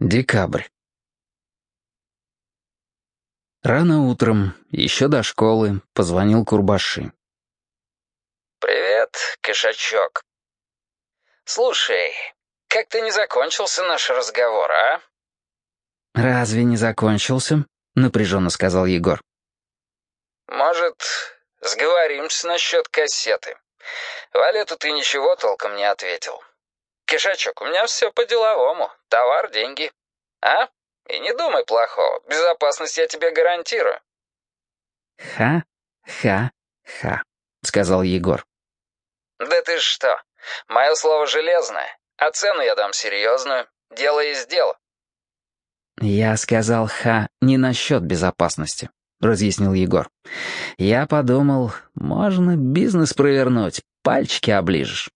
Декабрь. Рано утром, еще до школы, позвонил Курбаши. «Привет, кошачок. Слушай, как-то не закончился наш разговор, а?» «Разве не закончился?» — напряженно сказал Егор. «Может, сговоримся насчет кассеты? Валету ты ничего толком не ответил. Кишачок, у меня все по-деловому. Товар, деньги. А? И не думай плохого. Безопасность я тебе гарантирую. «Ха-ха-ха», — сказал Егор. «Да ты что? Мое слово железное. А цену я дам серьезную. Дело есть дело». «Я сказал «ха» не насчет безопасности», — разъяснил Егор. «Я подумал, можно бизнес провернуть, пальчики оближешь.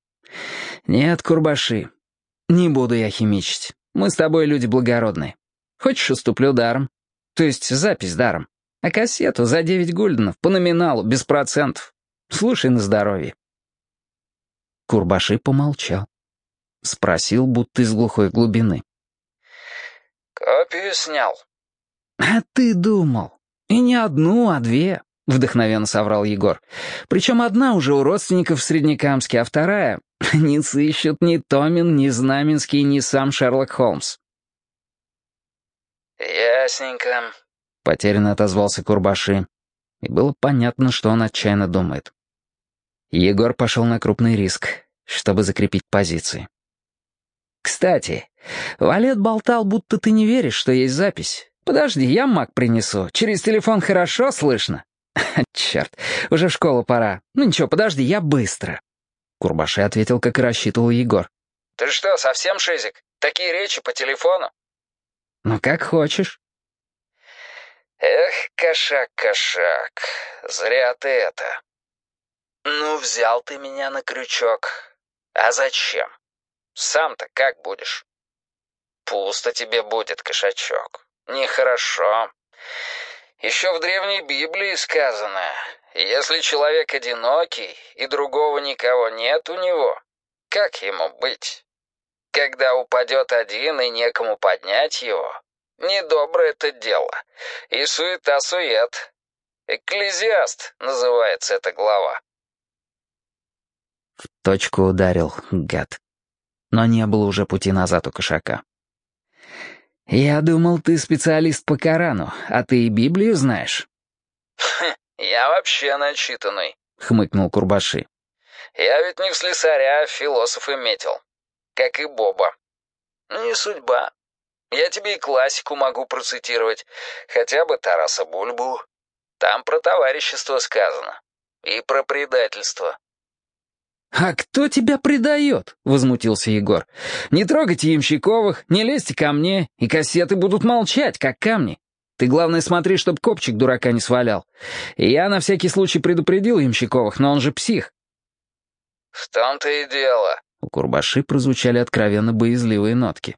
«Нет, Курбаши, не буду я химичить. Мы с тобой люди благородные. Хочешь, уступлю даром? То есть запись даром. А кассету за девять гульденов, по номиналу, без процентов. Слушай на здоровье». Курбаши помолчал. Спросил, будто из глухой глубины. «Копию снял». «А ты думал? И не одну, а две. — вдохновенно соврал Егор. «Причем одна уже у родственников в Среднекамске, а вторая не сыщут ни Томин, ни Знаменский, ни сам Шерлок Холмс». «Ясненько», — потерянно отозвался Курбаши. И было понятно, что он отчаянно думает. Егор пошел на крупный риск, чтобы закрепить позиции. «Кстати, Валет болтал, будто ты не веришь, что есть запись. Подожди, я маг принесу. Через телефон хорошо слышно?» «Черт, уже в школу пора. Ну ничего, подожди, я быстро». Курбаши ответил, как и рассчитывал Егор. «Ты что, совсем шизик? Такие речи по телефону?» «Ну, как хочешь». «Эх, кошак, кошак, зря ты это. Ну, взял ты меня на крючок. А зачем? Сам-то как будешь?» «Пусто тебе будет, кошачок. Нехорошо. Еще в Древней Библии сказано, если человек одинокий и другого никого нет у него, как ему быть? Когда упадет один и некому поднять его, недоброе это дело, и суета-сует. Экклезиаст называется эта глава. В точку ударил, гад. Но не было уже пути назад у кошака. «Я думал, ты специалист по Корану, а ты и Библию знаешь?» «Я вообще начитанный», — хмыкнул Курбаши. «Я ведь не в слесаря, а в философы метил. Как и Боба. Не судьба. Я тебе и классику могу процитировать, хотя бы Тараса Бульбу. Там про товарищество сказано. И про предательство. «А кто тебя предает?» — возмутился Егор. «Не трогайте Ямщиковых, не лезьте ко мне, и кассеты будут молчать, как камни. Ты, главное, смотри, чтоб копчик дурака не свалял. И я на всякий случай предупредил Ямщиковых, но он же псих». «В том-то и дело». У Курбаши прозвучали откровенно боязливые нотки.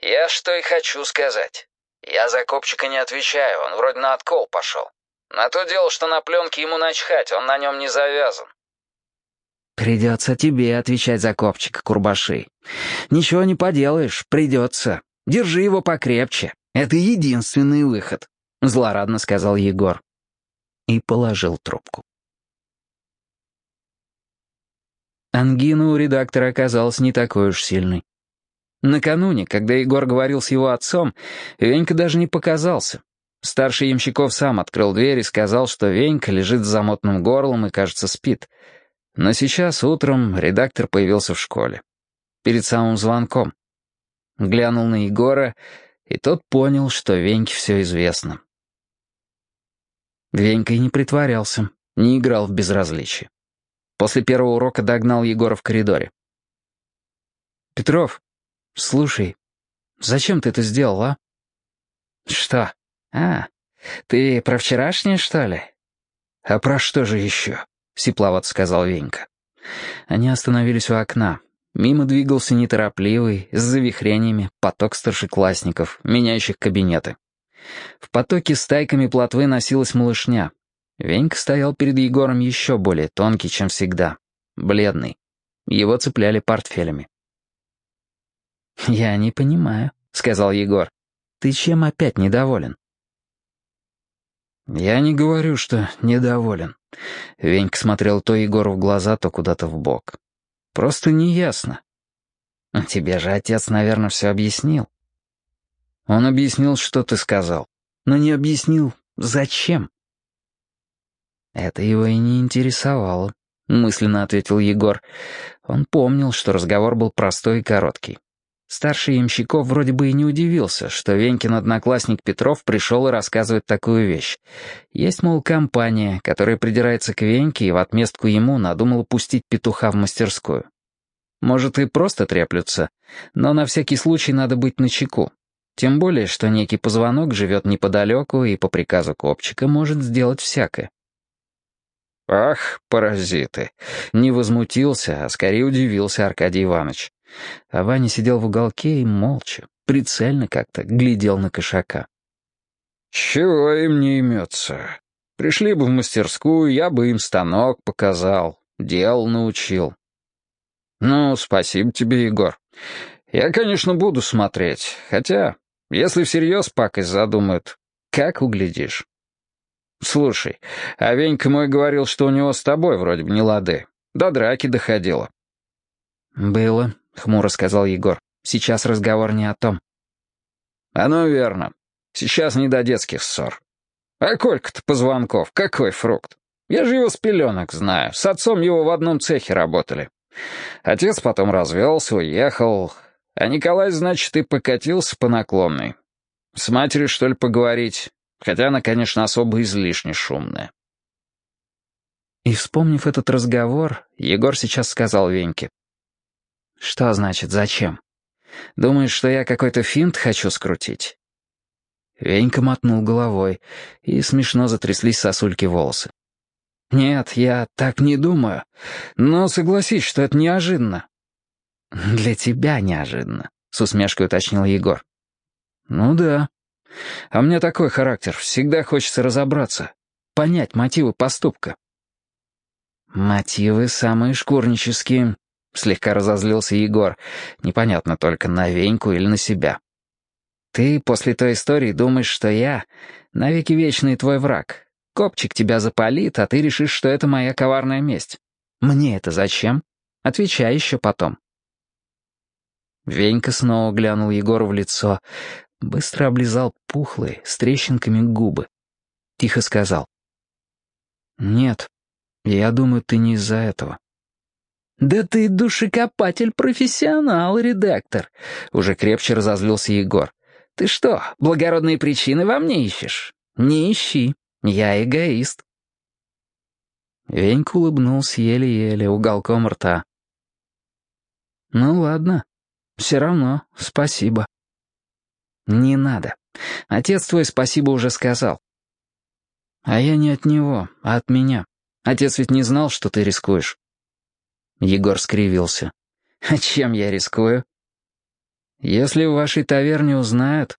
«Я что и хочу сказать. Я за копчика не отвечаю, он вроде на откол пошел. На то дело, что на пленке ему начхать, он на нем не завязан. «Придется тебе отвечать за копчик, Курбаши. Ничего не поделаешь, придется. Держи его покрепче. Это единственный выход», — злорадно сказал Егор. И положил трубку. Ангина у редактора оказалась не такой уж сильной. Накануне, когда Егор говорил с его отцом, Венька даже не показался. Старший ямщиков сам открыл дверь и сказал, что Венька лежит с замотным горлом и, кажется, спит — но сейчас утром редактор появился в школе. Перед самым звонком. Глянул на Егора, и тот понял, что Веньке все известно. Венька и не притворялся, не играл в безразличие. После первого урока догнал Егора в коридоре. «Петров, слушай, зачем ты это сделал, а?» «Что? А, ты про вчерашнее, что ли?» «А про что же еще?» — сипловато сказал Венька. Они остановились у окна. Мимо двигался неторопливый, с завихрениями, поток старшеклассников, меняющих кабинеты. В потоке стайками плотвы носилась малышня. Венька стоял перед Егором еще более тонкий, чем всегда. Бледный. Его цепляли портфелями. «Я не понимаю», — сказал Егор. «Ты чем опять недоволен?» «Я не говорю, что недоволен». Венька смотрел то Егору в глаза, то куда-то в бок. «Просто неясно». «Тебе же отец, наверное, все объяснил». «Он объяснил, что ты сказал, но не объяснил, зачем». Это его и не интересовало, мысленно ответил Егор. Он помнил, что разговор был простой и короткий. Старший ямщиков вроде бы и не удивился, что Венькин одноклассник Петров пришел и рассказывает такую вещь. Есть, мол, компания, которая придирается к Веньке и в отместку ему надумала пустить петуха в мастерскую. Может, и просто треплются, но на всякий случай надо быть начеку. Тем более, что некий позвонок живет неподалеку и по приказу копчика может сделать всякое. «Ах, паразиты!» Не возмутился, а скорее удивился Аркадий Иванович. А Ваня сидел в уголке и молча, прицельно как-то, глядел на кошака. «Чего им не имется? Пришли бы в мастерскую, я бы им станок показал, дел научил». «Ну, спасибо тебе, Егор. Я, конечно, буду смотреть, хотя, если всерьез пакость задумают, как углядишь». «Слушай, а Венька мой говорил, что у него с тобой вроде бы не лады. До драки доходило». «Было», — хмуро сказал Егор. «Сейчас разговор не о том». «Оно верно. Сейчас не до детских ссор. А Колька-то позвонков, какой фрукт? Я же его с пеленок знаю. С отцом его в одном цехе работали. Отец потом развелся, уехал. А Николай, значит, и покатился по наклонной. С матерью, что ли, поговорить? Хотя она, конечно, особо излишне шумная». И, вспомнив этот разговор, Егор сейчас сказал Веньке. «Что значит зачем? Думаешь, что я какой-то финт хочу скрутить?» Венька мотнул головой, и смешно затряслись сосульки волосы. «Нет, я так не думаю. Но согласись, что это неожиданно». «Для тебя неожиданно», — с усмешкой уточнил Егор. «Ну да. А мне такой характер. Всегда хочется разобраться, понять мотивы поступка». «Мотивы самые шкурнические», Слегка разозлился Егор. Непонятно только, на Веньку или на себя. «Ты после той истории думаешь, что я навеки вечный твой враг. Копчик тебя запалит, а ты решишь, что это моя коварная месть. Мне это зачем? Отвечай еще потом». Венька снова глянул Егору в лицо, быстро облизал пухлые, с трещинками губы. Тихо сказал. «Нет, я думаю, ты не из-за этого». «Да ты душекопатель-профессионал, редактор!» Уже крепче разозлился Егор. «Ты что, благородные причины во мне ищешь? Не ищи, я эгоист». Венька улыбнулся еле-еле уголком рта. «Ну ладно, все равно спасибо». «Не надо. Отец твой спасибо уже сказал». «А я не от него, а от меня. Отец ведь не знал, что ты рискуешь. Егор скривился. «А чем я рискую?» «Если в вашей таверне узнают...»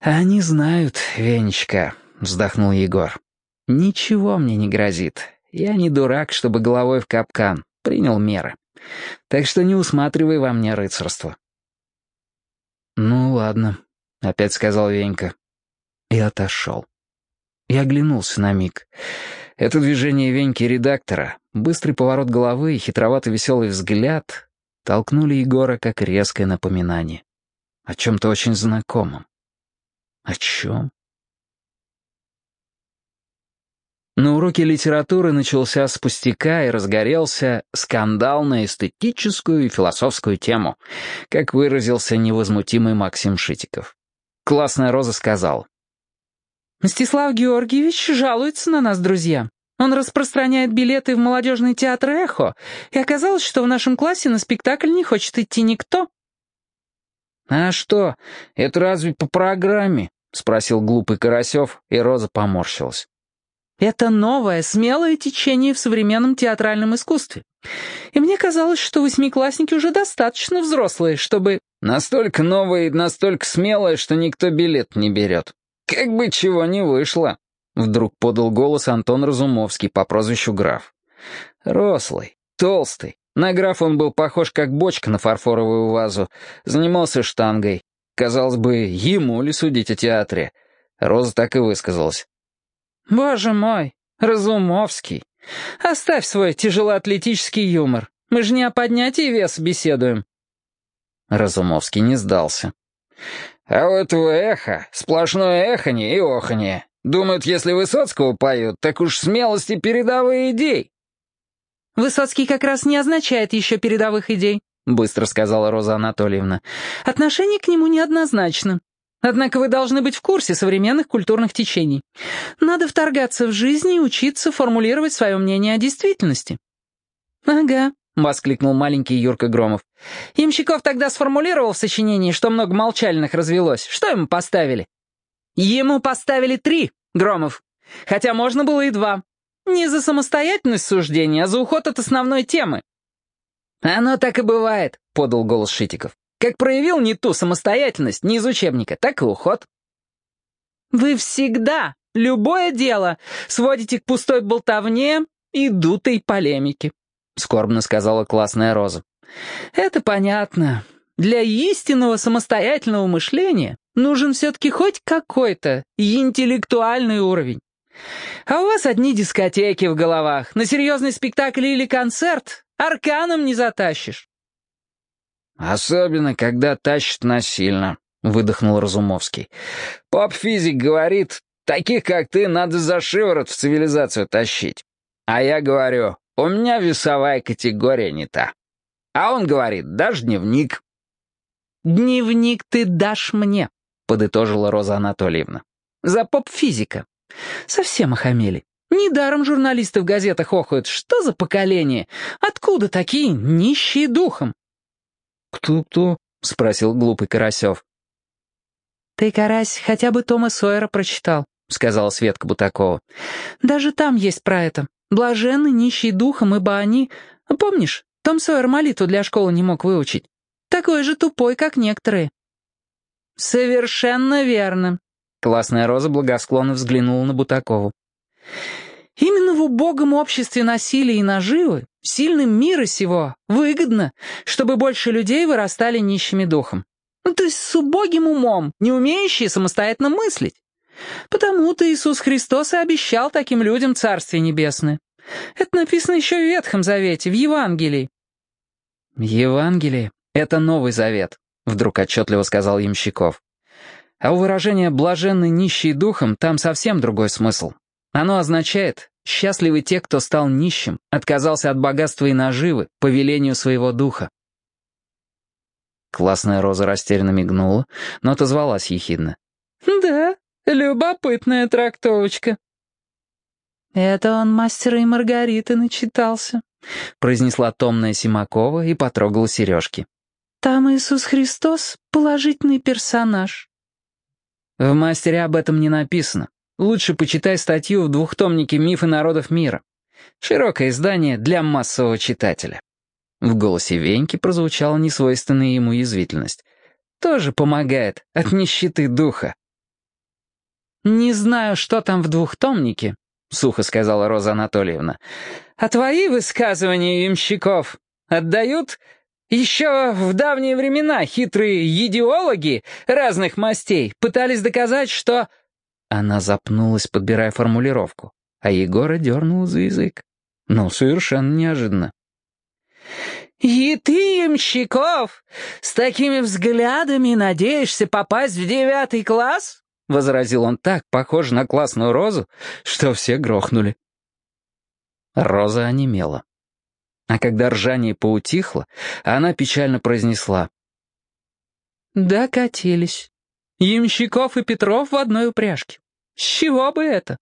«Они знают, Венечка», — вздохнул Егор. «Ничего мне не грозит. Я не дурак, чтобы головой в капкан. Принял меры. Так что не усматривай во мне рыцарство». «Ну ладно», — опять сказал Венька. И отошел. Я оглянулся на миг. Это движение Веньки редактора, быстрый поворот головы и хитроватый веселый взгляд толкнули Егора как резкое напоминание. О чем-то очень знакомом. О чем? На уроке литературы начался с пустяка и разгорелся скандал на эстетическую и философскую тему, как выразился невозмутимый Максим Шитиков. Классная Роза сказал, Мстислав Георгиевич жалуется на нас, друзья. Он распространяет билеты в молодежный театр «Эхо», и оказалось, что в нашем классе на спектакль не хочет идти никто. «А что, это разве по программе?» — спросил глупый Карасев, и Роза поморщилась. «Это новое, смелое течение в современном театральном искусстве. И мне казалось, что восьмиклассники уже достаточно взрослые, чтобы...» «Настолько новое и настолько смелое, что никто билет не берет», «Как бы чего не вышло», — вдруг подал голос Антон Разумовский по прозвищу Граф. Рослый, толстый, На граф он был похож как бочка на фарфоровую вазу. Занимался штангой. Казалось бы, ему ли судить о театре? Роза так и высказалась. «Боже мой, Разумовский, оставь свой тяжелоатлетический юмор. Мы же не о поднятии веса беседуем». Разумовский не сдался. «А у этого эхо сплошное эханье и оханье. Думают, если Высоцкого поют, так уж смелости передовые идей». «Высоцкий как раз не означает еще передовых идей», — быстро сказала Роза Анатольевна. «Отношение к нему неоднозначно. Однако вы должны быть в курсе современных культурных течений. Надо вторгаться в жизнь и учиться формулировать свое мнение о действительности». «Ага», — воскликнул маленький Юрка Громов. «Ямщиков тогда сформулировал в сочинении, что много молчальных развелось. Что ему поставили?» «Ему поставили три, Громов. Хотя можно было и два. Не за самостоятельность суждения, а за уход от основной темы». «Оно так и бывает», — подал голос Шитиков. Как проявил не ту самостоятельность, не из учебника, так и уход. Вы всегда, любое дело, сводите к пустой болтовне и дутой полемике, скорбно сказала классная Роза. Это понятно. Для истинного самостоятельного мышления нужен все-таки хоть какой-то интеллектуальный уровень. А у вас одни дискотеки в головах. На серьезный спектакль или концерт арканом не затащишь. «Особенно, когда тащат насильно», — выдохнул Разумовский. «Поп-физик говорит, таких, как ты, надо за шиворот в цивилизацию тащить. А я говорю, у меня весовая категория не та. А он говорит, дашь дневник». «Дневник ты дашь мне», — подытожила Роза Анатольевна. «За поп-физика. Совсем охамели. Недаром журналисты в газетах охают. Что за поколение? Откуда такие нищие духом?» «Кто-кто?» — спросил глупый Карасев. «Ты, Карась, хотя бы Тома Сойера прочитал», — сказала Светка Бутакова. «Даже там есть про это. Блаженны, нищие духом, ибо они... Помнишь, Том Сойер молитву для школы не мог выучить? Такой же тупой, как некоторые». «Совершенно верно», — классная Роза благосклонно взглянула на Бутакову. Именно в убогом обществе насилия и наживы, сильным мира сего, выгодно, чтобы больше людей вырастали нищими духом. Ну, то есть с убогим умом, не умеющие самостоятельно мыслить. Потому-то Иисус Христос и обещал таким людям Царствие Небесное. Это написано еще в Ветхом Завете, в Евангелии. «Евангелие — это Новый Завет», — вдруг отчетливо сказал Ямщиков. А у выражения «блаженны нищие духом» там совсем другой смысл. Оно означает «счастливы те, кто стал нищим, отказался от богатства и наживы по велению своего духа». Классная Роза растерянно мигнула, но отозвалась ехидно. «Да, любопытная трактовочка». «Это он мастера и Маргариты начитался», — произнесла томная Симакова и потрогала сережки. «Там Иисус Христос — положительный персонаж». «В мастере об этом не написано. Лучше почитай статью в двухтомнике «Мифы народов мира». Широкое издание для массового читателя. В голосе Веньки прозвучала несвойственная ему язвительность. Тоже помогает от нищеты духа. «Не знаю, что там в двухтомнике», — сухо сказала Роза Анатольевна. «А твои высказывания, имщиков, отдают еще в давние времена хитрые идеологи разных мастей пытались доказать, что...» Она запнулась, подбирая формулировку, а Егора дернул за язык. Ну, совершенно неожиданно. «И ты, Ямщиков, с такими взглядами надеешься попасть в девятый класс?» — возразил он так, похоже на классную розу, что все грохнули. Роза онемела. А когда ржание поутихло, она печально произнесла. «Докатились. Ямщиков и Петров в одной упряжке. С чего бы это?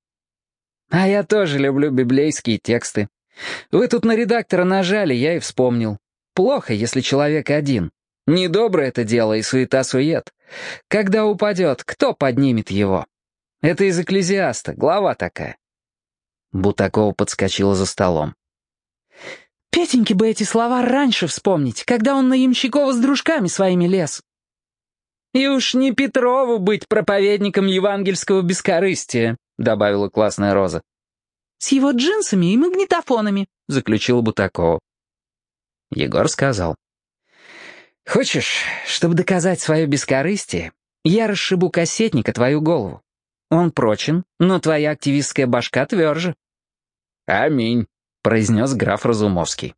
А я тоже люблю библейские тексты. Вы тут на редактора нажали, я и вспомнил. Плохо, если человек один. Недоброе это дело и суета-сует. Когда упадет, кто поднимет его? Это из «Экклезиаста», глава такая. Бутакова подскочила за столом. «Петеньке бы эти слова раньше вспомнить, когда он на Ямщикова с дружками своими лез. «И уж не Петрову быть проповедником евангельского бескорыстия», — добавила классная Роза. «С его джинсами и магнитофонами», — заключила Бутакова. Егор сказал. «Хочешь, чтобы доказать свое бескорыстие, я расшибу кассетника твою голову. Он прочен, но твоя активистская башка тверже». «Аминь», — произнес граф Разумовский.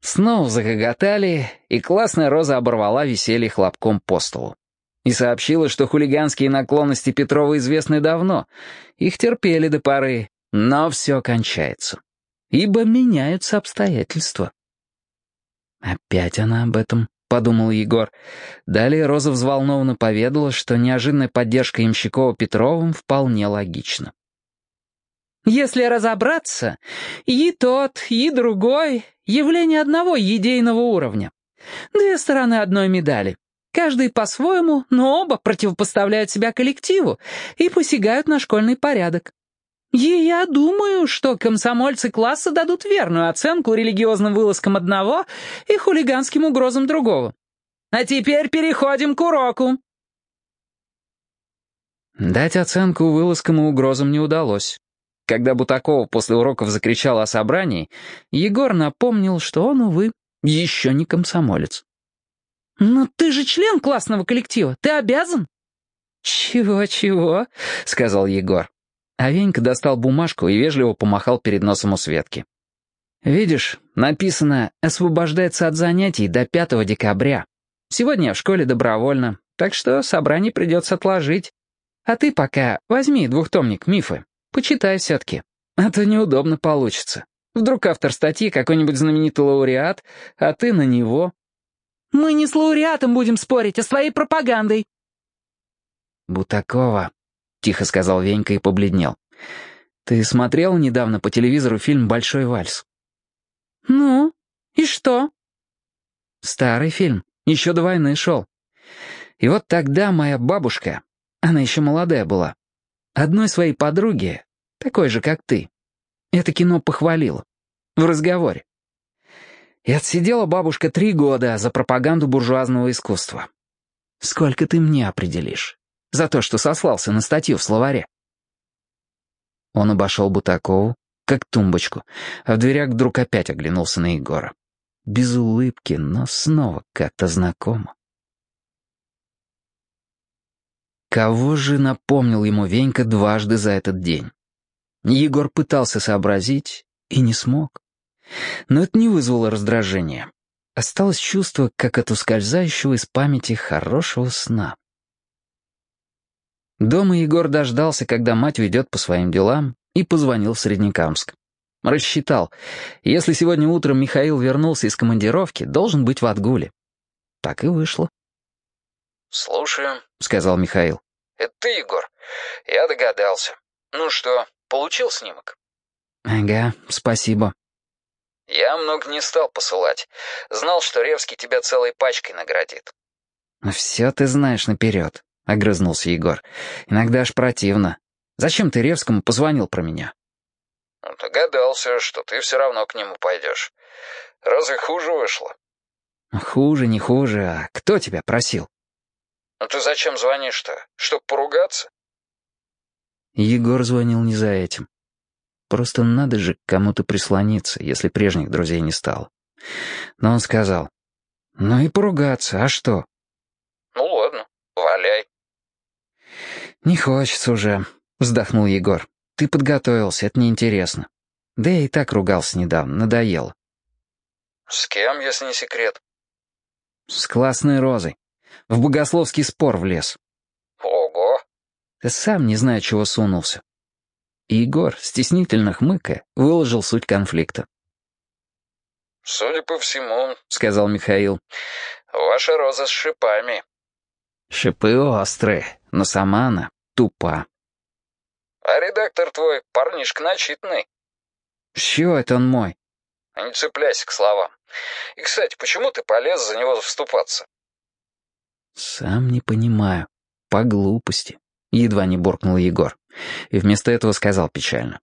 Снова загоготали, и классная Роза оборвала веселье хлопком по столу. И сообщила, что хулиганские наклонности Петрова известны давно. Их терпели до поры, но все кончается. Ибо меняются обстоятельства. «Опять она об этом», — подумал Егор. Далее Роза взволнованно поведала, что неожиданная поддержка Ямщикова Петровым вполне логична. Если разобраться, и тот, и другой — явление одного единого уровня. Две стороны одной медали. Каждый по-своему, но оба противопоставляют себя коллективу и посягают на школьный порядок. И я думаю, что комсомольцы класса дадут верную оценку религиозным вылазкам одного и хулиганским угрозам другого. А теперь переходим к уроку. Дать оценку вылазкам и угрозам не удалось. Когда Бутакова после уроков закричала о собрании, Егор напомнил, что он, увы, еще не комсомолец. «Но ты же член классного коллектива, ты обязан?» «Чего-чего?» — сказал Егор. А Венька достал бумажку и вежливо помахал перед носом у Светки. «Видишь, написано «освобождается от занятий до 5 декабря». Сегодня я в школе добровольно, так что собрание придется отложить. А ты пока возьми двухтомник «Мифы». Почитай все-таки. А то неудобно получится. Вдруг автор статьи какой-нибудь знаменитый лауреат, а ты на него. Мы не с лауреатом будем спорить, а с твоей пропагандой. Бутакова, — тихо сказал Венька и побледнел. Ты смотрел недавно по телевизору фильм «Большой вальс»? Ну, и что? Старый фильм, еще до войны шел. И вот тогда моя бабушка, она еще молодая была, Одной своей подруге, такой же, как ты, это кино похвалила. В разговоре. И отсидела бабушка три года за пропаганду буржуазного искусства. Сколько ты мне определишь? За то, что сослался на статью в словаре. Он обошел Бутакову, как тумбочку, а в дверях вдруг опять оглянулся на Егора. Без улыбки, но снова как-то знакомо. Кого же напомнил ему Венька дважды за этот день? Егор пытался сообразить и не смог. Но это не вызвало раздражения. Осталось чувство, как от ускользающего из памяти хорошего сна. Дома Егор дождался, когда мать уйдет по своим делам, и позвонил в Среднекамск. Рассчитал, если сегодня утром Михаил вернулся из командировки, должен быть в отгуле. Так и вышло. «Слушаю», — сказал Михаил. «Это ты, Егор? Я догадался. Ну что, получил снимок?» «Ага, спасибо». «Я много не стал посылать. Знал, что Ревский тебя целой пачкой наградит». «Все ты знаешь наперед», — огрызнулся Егор. «Иногда аж противно. Зачем ты Ревскому позвонил про меня?» «Ну, «Догадался, что ты все равно к нему пойдешь. Разве хуже вышло?» «Хуже, не хуже. А кто тебя просил?» «Ну ты зачем звонишь-то? Чтоб поругаться?» Егор звонил не за этим. Просто надо же к кому-то прислониться, если прежних друзей не стало. Но он сказал, «Ну и поругаться, а что?» «Ну ладно, валяй». «Не хочется уже», — вздохнул Егор. «Ты подготовился, это неинтересно. Да я и так ругался недавно, надоело». «С кем, если не секрет?» «С классной розой. В богословский спор влез. Ого! Ты сам не знаю, чего сунулся. И Егор, стеснительно хмыкая, выложил суть конфликта. «Судя по всему», — сказал Михаил, — «ваша роза с шипами». «Шипы острые, но сама она тупа». «А редактор твой парнишка начитанный». «С чего это он мой?» «Не цепляйся к словам. И, кстати, почему ты полез за него вступаться?» «Сам не понимаю. По глупости», — едва не буркнул Егор. И вместо этого сказал печально.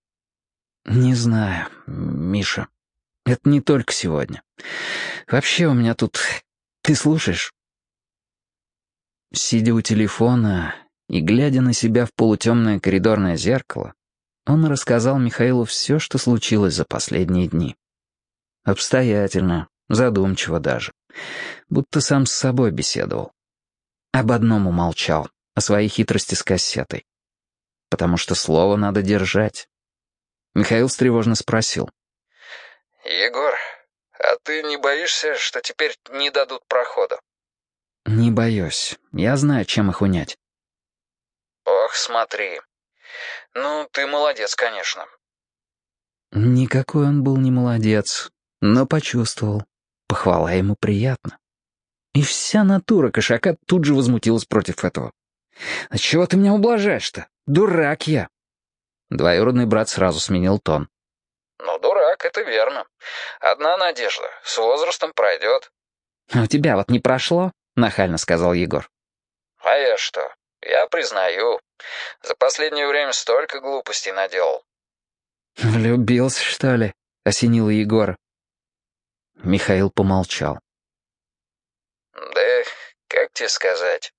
«Не знаю, Миша. Это не только сегодня. Вообще у меня тут... Ты слушаешь?» Сидя у телефона и глядя на себя в полутемное коридорное зеркало, он рассказал Михаилу все, что случилось за последние дни. Обстоятельно, задумчиво даже, будто сам с собой беседовал. Об одном умолчал, о своей хитрости с кассетой. Потому что слово надо держать. Михаил встревожно спросил. «Егор, а ты не боишься, что теперь не дадут прохода?» «Не боюсь. Я знаю, чем их унять». «Ох, смотри. Ну, ты молодец, конечно». Никакой он был не молодец, но почувствовал. Похвала ему приятно. И вся натура кошака тут же возмутилась против этого. «А чего ты меня ублажаешь-то? Дурак я!» Двоюродный брат сразу сменил тон. «Ну, дурак, это верно. Одна надежда. С возрастом пройдет». «А «У тебя вот не прошло?» — нахально сказал Егор. «А я что? Я признаю. За последнее время столько глупостей наделал». «Влюбился, что ли?» — осенил Егор. Михаил помолчал. «Да как тебе сказать?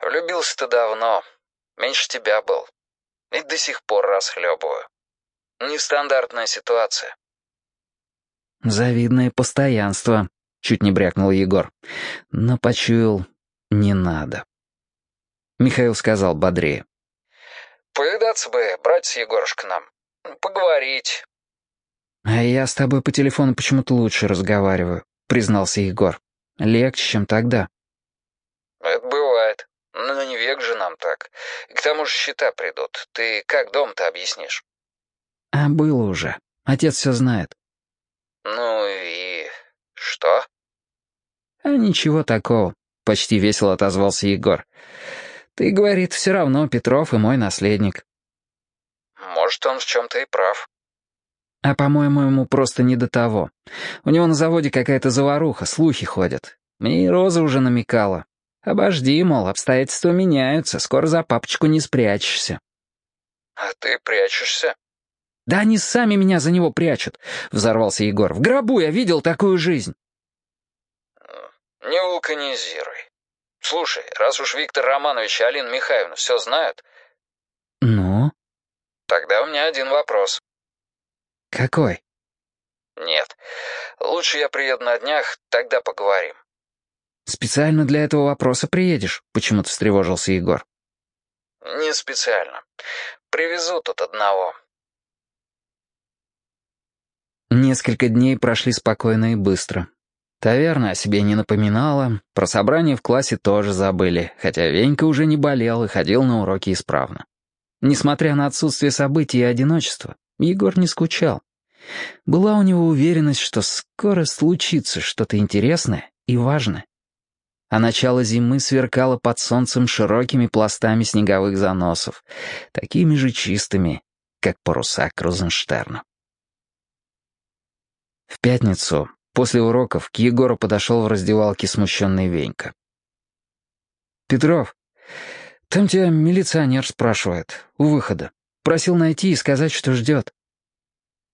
Влюбился-то давно. Меньше тебя был. И до сих пор расхлебываю. Нестандартная ситуация». «Завидное постоянство», — чуть не брякнул Егор. Но почуял, не надо. Михаил сказал бодрее. «Повидаться бы, братец Егорушка нам. Поговорить». «А я с тобой по телефону почему-то лучше разговариваю», — признался Егор. «Легче, чем тогда». «Это бывает. Но не век же нам так. И к тому же счета придут. Ты как дом-то объяснишь?» «А было уже. Отец все знает». «Ну и что?» «А ничего такого», — почти весело отозвался Егор. «Ты, говорит, все равно Петров и мой наследник». «Может, он в чем-то и прав». А, по-моему, ему просто не до того. У него на заводе какая-то заваруха, слухи ходят. Мне и Роза уже намекала. Обожди, мол, обстоятельства меняются, скоро за папочку не спрячешься. «А ты прячешься?» «Да они сами меня за него прячут», — взорвался Егор. «В гробу я видел такую жизнь». «Не вулканизируй. Слушай, раз уж Виктор Романович и Алина Михайловна все знают...» «Ну?» «Тогда у меня один вопрос. «Какой?» «Нет. Лучше я приеду на днях, тогда поговорим». «Специально для этого вопроса приедешь?» — почему-то встревожился Егор. «Не специально. Привезу тут одного». Несколько дней прошли спокойно и быстро. Таверна о себе не напоминала, про собрание в классе тоже забыли, хотя Венька уже не болел и ходил на уроки исправно. Несмотря на отсутствие событий и одиночества, Егор не скучал. Была у него уверенность, что скоро случится что-то интересное и важное. А начало зимы сверкало под солнцем широкими пластами снеговых заносов, такими же чистыми, как паруса Крузенштерна. В пятницу, после уроков, к Егору подошел в раздевалке смущенный Венька. «Петров, там тебя милиционер спрашивает, у выхода. Просил найти и сказать, что ждет».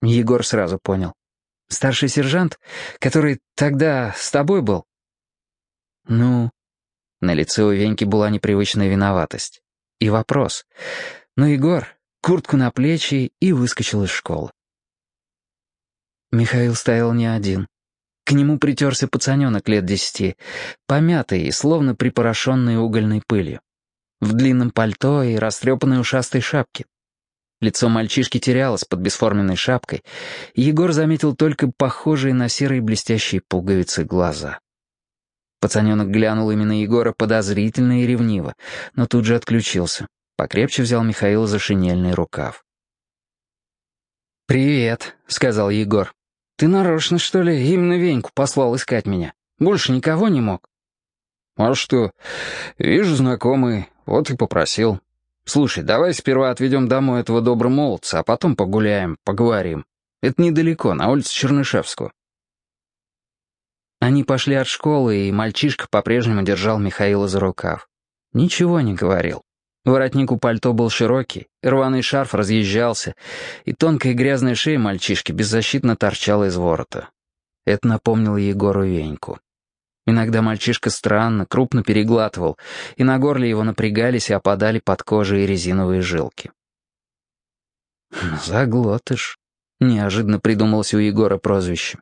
Егор сразу понял. «Старший сержант, который тогда с тобой был?» «Ну?» На лице у Веньки была непривычная виноватость. И вопрос. «Ну, Егор, куртку на плечи и выскочил из школы». Михаил стоял не один. К нему притерся пацаненок лет десяти, помятый и словно припорошенный угольной пылью. В длинном пальто и растрепанной ушастой шапке. Лицо мальчишки терялось под бесформенной шапкой, и Егор заметил только похожие на серые блестящие пуговицы глаза. Пацаненок глянул именно Егора подозрительно и ревниво, но тут же отключился. Покрепче взял Михаила за шинельный рукав. «Привет», — сказал Егор. «Ты нарочно, что ли, именно Веньку послал искать меня? Больше никого не мог?» «А что? Вижу знакомый, вот и попросил. Слушай, давай сперва отведем домой этого доброго молодца, а потом погуляем, поговорим. Это недалеко, на улице Чернышевского». Они пошли от школы, и мальчишка по-прежнему держал Михаила за рукав. Ничего не говорил. Воротник у пальто был широкий, рваный шарф разъезжался, и тонкая грязная шея мальчишки беззащитно торчала из ворота. Это напомнило Егору Веньку. Иногда мальчишка странно, крупно переглатывал, и на горле его напрягались и опадали под кожей резиновые жилки. «Заглотыш», — неожиданно придумалось у Егора прозвище.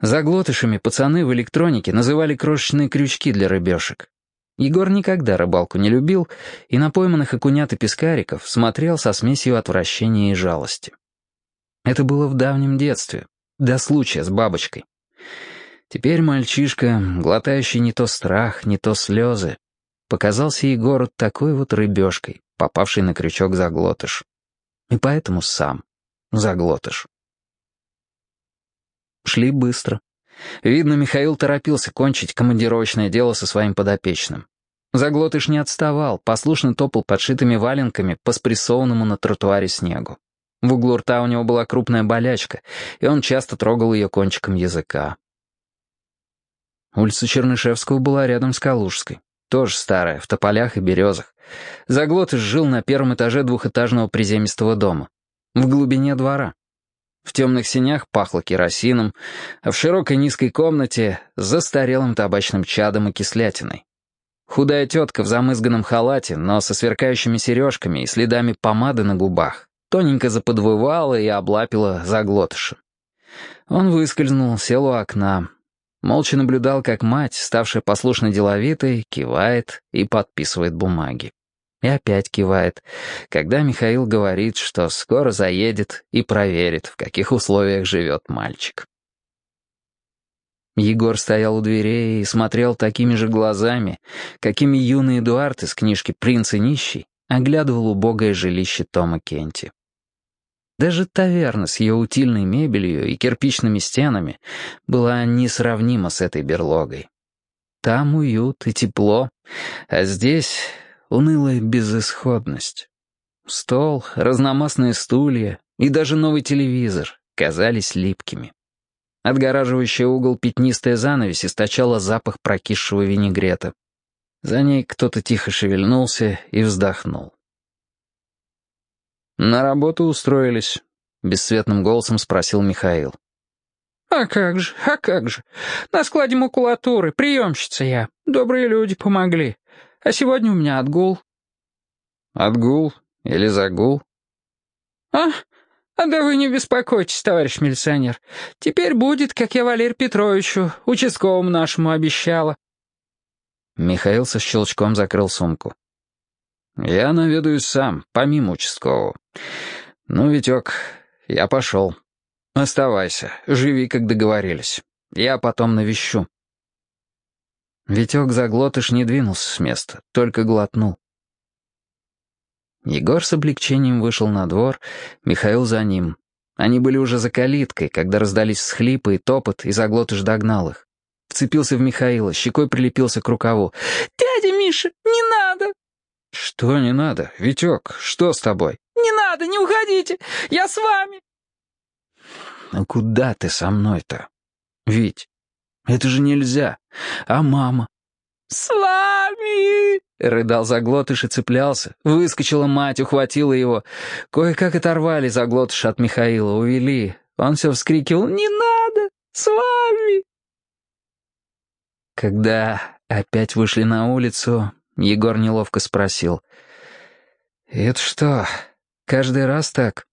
Заглотышами пацаны в электронике называли крошечные крючки для рыбешек. Егор никогда рыбалку не любил и на пойманных окунят и пескариков смотрел со смесью отвращения и жалости. Это было в давнем детстве, до случая с бабочкой. Теперь мальчишка, глотающий не то страх, не то слезы, показался Егору такой вот рыбешкой, попавшей на крючок заглотыш. И поэтому сам заглотыш. Шли быстро. Видно, Михаил торопился кончить командировочное дело со своим подопечным. Заглотыш не отставал, послушно топал подшитыми валенками по спрессованному на тротуаре снегу. В углу рта у него была крупная болячка, и он часто трогал ее кончиком языка. Улица Чернышевского была рядом с Калужской. Тоже старая, в тополях и березах. Заглотыш жил на первом этаже двухэтажного приземистого дома. В глубине двора. В темных синях пахло керосином, а в широкой низкой комнате — застарелым табачным чадом и кислятиной. Худая тетка в замызганном халате, но со сверкающими сережками и следами помады на губах, тоненько заподвывала и облапила заглотышем. Он выскользнул, сел у окна. Молча наблюдал, как мать, ставшая послушно деловитой, кивает и подписывает бумаги. И опять кивает, когда Михаил говорит, что скоро заедет и проверит, в каких условиях живет мальчик. Егор стоял у дверей и смотрел такими же глазами, какими юный Эдуард из книжки «Принц и нищий» оглядывал убогое жилище Тома Кенти. Даже таверна с ее утильной мебелью и кирпичными стенами была несравнима с этой берлогой. Там уют и тепло, а здесь унылая безысходность. Стол, разномастные стулья и даже новый телевизор казались липкими. Отгораживающая угол пятнистая занавесь источала запах прокисшего винегрета. За ней кто-то тихо шевельнулся и вздохнул. «На работу устроились?» — бесцветным голосом спросил Михаил. «А как же, а как же. На складе макулатуры, приемщица я. Добрые люди помогли. А сегодня у меня отгул». «Отгул? Или загул?» «А? А да вы не беспокойтесь, товарищ милиционер. Теперь будет, как я Валерию Петровичу, участковому нашему обещала». Михаил со щелчком закрыл сумку. «Я наведаюсь сам, помимо участкового. Ну, Витек, я пошел. Оставайся, живи, как договорились. Я потом навещу». Витек заглотыш не двинулся с места, только глотнул. Егор с облегчением вышел на двор, Михаил за ним. Они были уже за калиткой, когда раздались всхлипы и топот, и заглотыш догнал их. Вцепился в Михаила, щекой прилепился к рукаву. «Дядя Миша, не надо!» «Что не надо? Витек, что с тобой?» «Не надо, не уходите! Я с вами!» «Ну куда ты со мной-то? Вить, это же нельзя. А мама? «С вами!» — рыдал заглотыш и цеплялся. Выскочила мать, ухватила его. Кое-как оторвали заглотыш от Михаила, увели. Он все вскрикивал «Не надо! С вами!» Когда опять вышли на улицу, Егор неловко спросил. «Это что, каждый раз так?»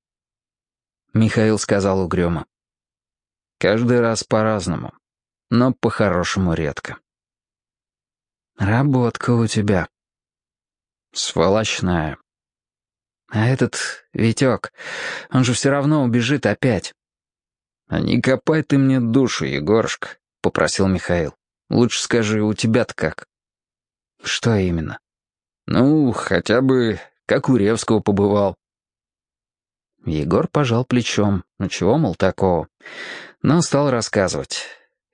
Михаил сказал угрюмо. «Каждый раз по-разному но по-хорошему редко. «Работка у тебя». «Сволочная». «А этот Витек, он же все равно убежит опять». «А не копай ты мне душу, Егорушка», — попросил Михаил. «Лучше скажи, у тебя-то как?» «Что именно?» «Ну, хотя бы, как у Ревского побывал». Егор пожал плечом. Ну чего, мол, такого? Но стал рассказывать.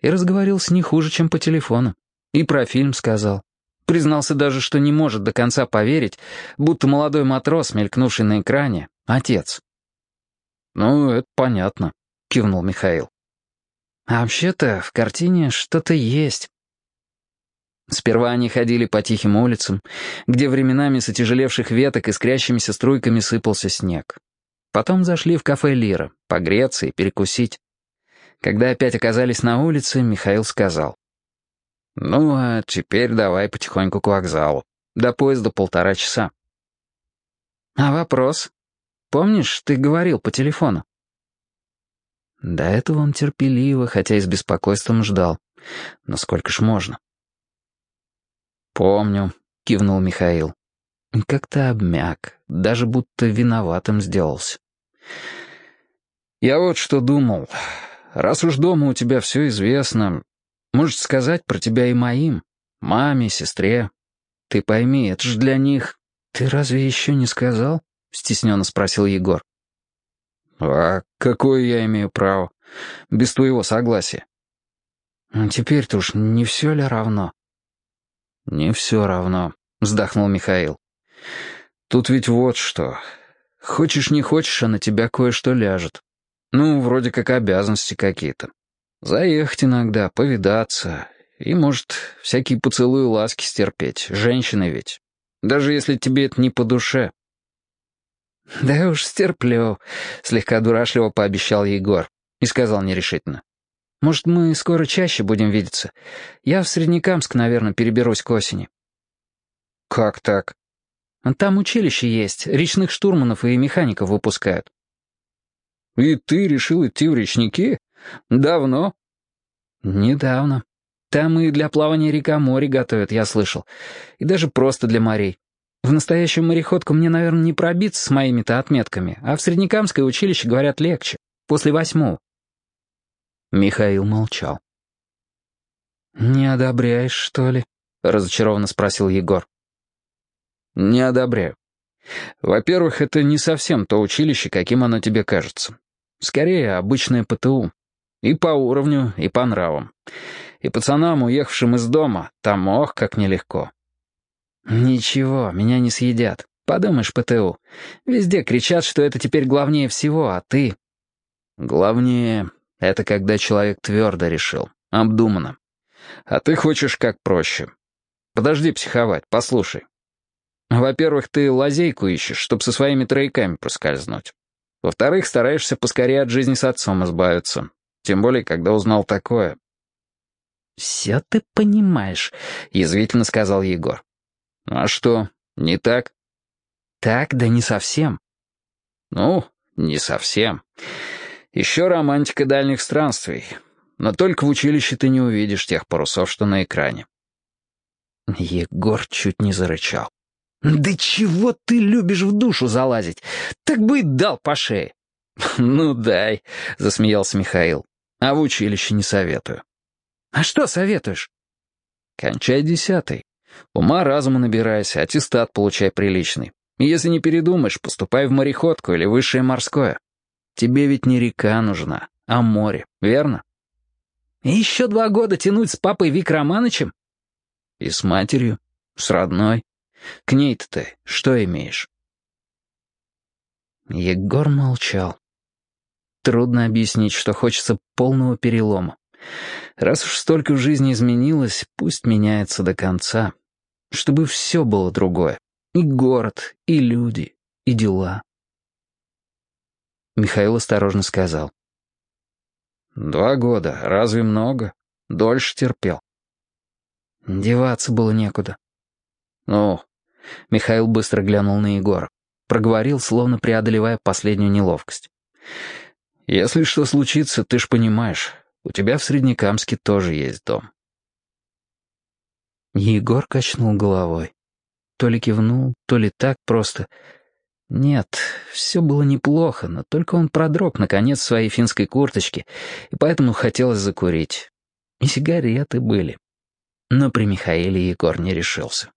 И разговорился не хуже, чем по телефону. И про фильм сказал. Признался даже, что не может до конца поверить, будто молодой матрос, мелькнувший на экране, отец. «Ну, это понятно», — кивнул Михаил. «А вообще-то в картине что-то есть». Сперва они ходили по тихим улицам, где временами с отяжелевших веток искрящимися струйками сыпался снег. Потом зашли в кафе «Лира» погреться и перекусить. Когда опять оказались на улице, Михаил сказал. «Ну, а теперь давай потихоньку к вокзалу. До поезда полтора часа». «А вопрос? Помнишь, ты говорил по телефону?» До этого он терпеливо, хотя и с беспокойством ждал. Но сколько ж можно? «Помню», — кивнул Михаил. Как-то обмяк, даже будто виноватым сделался. «Я вот что думал. Раз уж дома у тебя все известно, может сказать про тебя и моим, маме, сестре. Ты пойми, это же для них...» «Ты разве еще не сказал?» — стесненно спросил Егор. «А какое я имею право? Без твоего согласия?» «Ну, «Теперь-то уж не все ли равно?» «Не все равно», — вздохнул Михаил. «Тут ведь вот что. Хочешь не хочешь, а на тебя кое-что ляжет. Ну, вроде как обязанности какие-то. Заехать иногда, повидаться. И, может, всякие поцелуи ласки стерпеть. Женщины ведь. Даже если тебе это не по душе». «Да уж стерплю», — слегка дурашливо пообещал Егор и сказал нерешительно. «Может, мы скоро чаще будем видеться? Я в Среднекамск, наверное, переберусь к осени». «Как так?» «Там училище есть, речных штурманов и механиков выпускают». «И ты решил идти в речники? Давно?» «Недавно. Там и для плавания река-море готовят, я слышал. И даже просто для морей. В настоящую мореходку мне, наверное, не пробиться с моими-то отметками, а в Среднекамское училище, говорят, легче. После восьмого». Михаил молчал. «Не одобряешь, что ли?» — разочарованно спросил Егор. «Не одобряю. Во-первых, это не совсем то училище, каким оно тебе кажется. Скорее, обычное ПТУ. И по уровню, и по нравам. И пацанам, уехавшим из дома, там ох, как нелегко. «Ничего, меня не съедят. Подумаешь, ПТУ. Везде кричат, что это теперь главнее всего, а ты...» «Главнее — это когда человек твердо решил, обдуманно. А ты хочешь как проще. Подожди психовать, послушай. Во-первых, ты лазейку ищешь, чтобы со своими трояками проскользнуть. Во-вторых, стараешься поскорее от жизни с отцом избавиться. Тем более, когда узнал такое. «Все ты понимаешь», — язвительно сказал Егор. «А что, не так?» «Так, да не совсем». «Ну, не совсем. Еще романтика дальних странствий. Но только в училище ты не увидишь тех парусов, что на экране». Егор чуть не зарычал. «Да чего ты любишь в душу залазить? Так бы и дал по шее». «Ну дай», — засмеялся Михаил. «А в училище не советую». «А что советуешь?» «Кончай десятый. Ума разума набирайся, аттестат получай приличный. Если не передумаешь, поступай в мореходку или высшее морское. Тебе ведь не река нужна, а море, верно?» «И еще два года тянуть с папой Вик Романычем?» «И с матерью, с родной». К ней-то ты что имеешь?» Егор молчал. Трудно объяснить, что хочется полного перелома. Раз уж столько в жизни изменилось, пусть меняется до конца. Чтобы все было другое. И город, и люди, и дела. Михаил осторожно сказал. «Два года. Разве много? Дольше терпел». Деваться было некуда. «Ну, Михаил быстро глянул на Егора. Проговорил, словно преодолевая последнюю неловкость. «Если что случится, ты ж понимаешь, у тебя в Среднекамске тоже есть дом». Егор качнул головой. То ли кивнул, то ли так просто. Нет, все было неплохо, но только он продрог, наконец, в своей финской курточке, и поэтому хотелось закурить. И сигареты были. Но при Михаиле Егор не решился.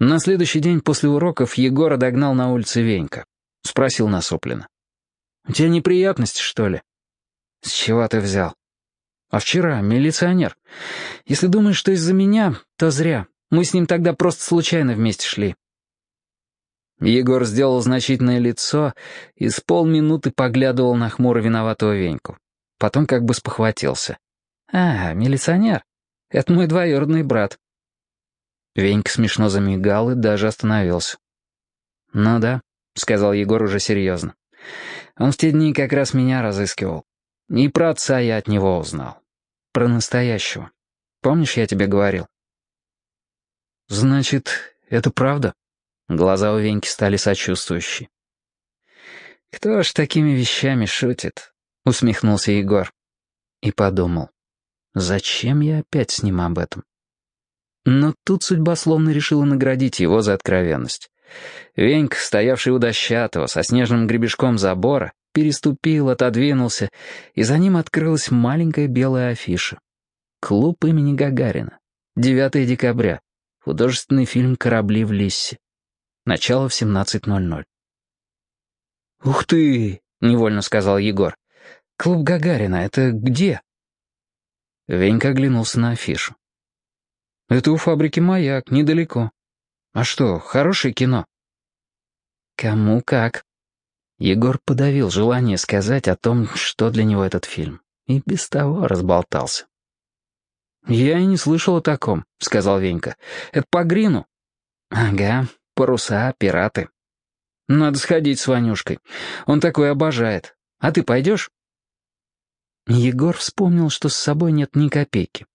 На следующий день после уроков Егора догнал на улице Венька. Спросил насупленно. «У тебя неприятности, что ли?» «С чего ты взял?» «А вчера милиционер. Если думаешь, что из-за меня, то зря. Мы с ним тогда просто случайно вместе шли». Егор сделал значительное лицо и с полминуты поглядывал на хмуро виноватого Веньку. Потом как бы спохватился. «А, милиционер. Это мой двоюродный брат. Венька смешно замигал и даже остановился. «Ну да», — сказал Егор уже серьезно. «Он в те дни как раз меня разыскивал. И про отца я от него узнал. Про настоящего. Помнишь, я тебе говорил?» «Значит, это правда?» Глаза у Веньки стали сочувствующие. Кто ж такими вещами шутит?» — усмехнулся Егор. И подумал, зачем я опять с ним об этом? Но тут судьба словно решила наградить его за откровенность. Венька, стоявший у дощатого, со снежным гребешком забора, переступил, отодвинулся, и за ним открылась маленькая белая афиша. Клуб имени Гагарина. 9 декабря. Художественный фильм «Корабли в Лиссе». Начало в 17.00. «Ух ты!» — невольно сказал Егор. «Клуб Гагарина — это где?» Венька оглянулся на афишу. «Это у фабрики «Маяк», недалеко. А что, хорошее кино?» «Кому как». Егор подавил желание сказать о том, что для него этот фильм, и без того разболтался. «Я и не слышал о таком», — сказал Венька. «Это по Грину». «Ага, паруса, пираты». «Надо сходить с Ванюшкой. Он такой обожает. А ты пойдешь?» Егор вспомнил, что с собой нет ни копейки.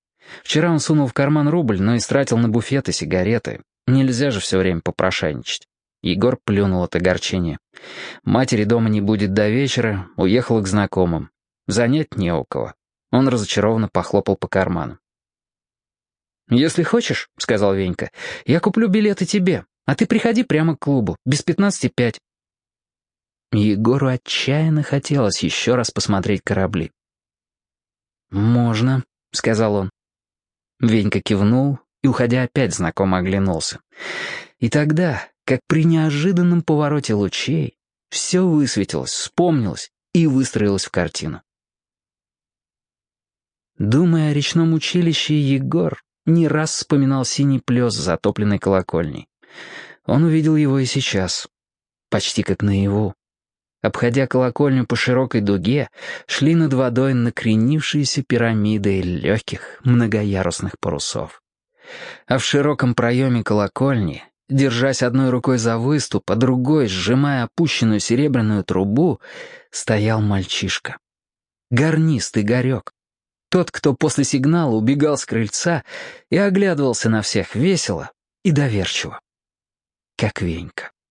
Вчера он сунул в карман рубль, но истратил на буфет и сигареты. Нельзя же все время попрошайничать. Егор плюнул от огорчения. Матери дома не будет до вечера, уехала к знакомым. Занять не у кого. Он разочарованно похлопал по карману. «Если хочешь, — сказал Венька, — я куплю билеты тебе, а ты приходи прямо к клубу, без пятнадцати пять». Егору отчаянно хотелось еще раз посмотреть корабли. «Можно», — сказал он. Венька кивнул и, уходя, опять знакомо оглянулся. И тогда, как при неожиданном повороте лучей, все высветилось, вспомнилось и выстроилось в картину. Думая о речном училище, Егор не раз вспоминал синий плес затопленной колокольней. Он увидел его и сейчас, почти как наяву. Обходя колокольню по широкой дуге, шли над водой накренившиеся пирамиды легких многоярусных парусов. А в широком проеме колокольни, держась одной рукой за выступ, а другой, сжимая опущенную серебряную трубу, стоял мальчишка. Гарнист Игорек, тот, кто после сигнала убегал с крыльца и оглядывался на всех весело и доверчиво. Как Венька.